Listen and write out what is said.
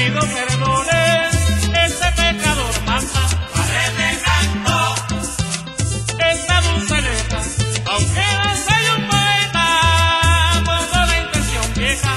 pido perdones, este pecador manda. Padre de canto, esta dulceleta, aunque la soy un poeta, pongo la intención vieja.